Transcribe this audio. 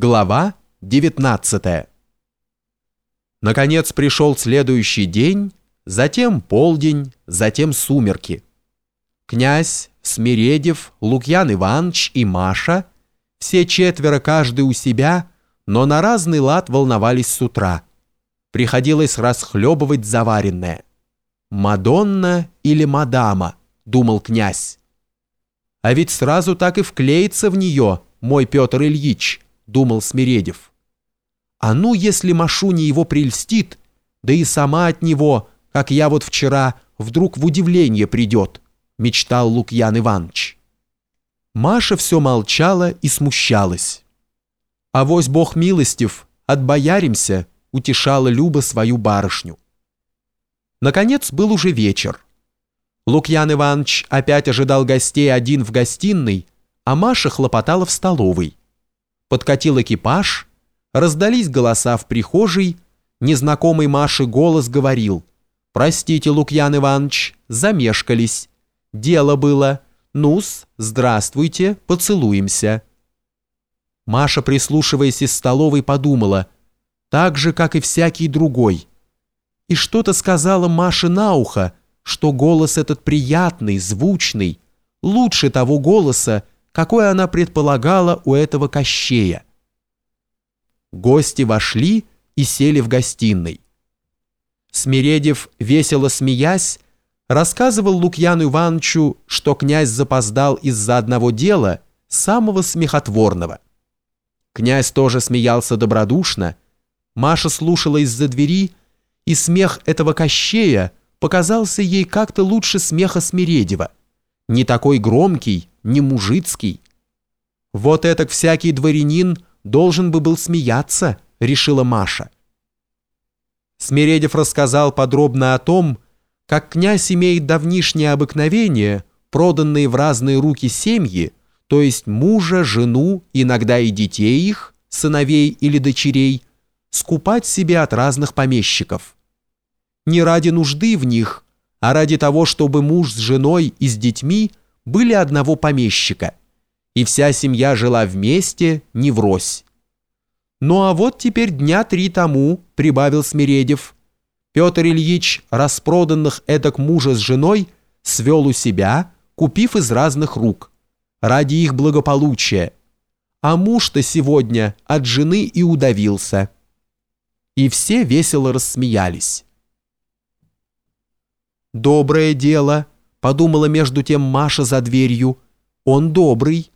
Глава 19 Наконец пришел следующий день, затем полдень, затем сумерки. Князь, Смиредев, Лукьян Иванович и Маша, все четверо каждый у себя, но на разный лад волновались с утра. Приходилось расхлебывать заваренное. «Мадонна или мадама?» – думал князь. «А ведь сразу так и вклеится в нее, мой Петр Ильич», – думал Смиредев. «А ну, если Машуня его прельстит, да и сама от него, как я вот вчера, вдруг в удивление придет», – мечтал Лукьян Иванович. Маша все молчала и смущалась. «Авось Бог милостив, отбояримся», – утешала Люба свою барышню. Наконец был уже вечер. Лукьян Иванович опять ожидал гостей один в гостиной, а Маша хлопотала в столовой. Подкатил экипаж, раздались голоса в прихожей, незнакомый Маше голос говорил «Простите, Лукьян Иванович, замешкались. Дело было. Нус, здравствуйте, поцелуемся». Маша, прислушиваясь из столовой, подумала «Так же, как и всякий другой» и что-то сказала Маше на ухо, что голос этот приятный, звучный, лучше того голоса, какой она предполагала у этого Кощея. Гости вошли и сели в гостиной. Смиредев, весело смеясь, рассказывал Лукьяну Ивановичу, что князь запоздал из-за одного дела, самого смехотворного. Князь тоже смеялся добродушно, Маша слушала из-за двери, и смех этого Кощея показался ей как-то лучше смеха Смиредева. Не такой громкий, не мужицкий. Вот этот всякий дворянин должен бы был смеяться, решила Маша. Смиредев рассказал подробно о том, как князь имеет давнишнее обыкновение, проданные в разные руки семьи, то есть мужа, жену, иногда и детей их, сыновей или дочерей, скупать себе от разных помещиков не ради нужды в них, а ради того, чтобы муж с женой и с детьми были одного помещика, и вся семья жила вместе, не врозь. «Ну а вот теперь дня три тому», — прибавил Смиредев, Петр Ильич распроданных эдак мужа с женой свел у себя, купив из разных рук, ради их благополучия. А муж-то сегодня от жены и удавился. И все весело рассмеялись. «Доброе дело», — подумала между тем Маша за дверью. «Он добрый».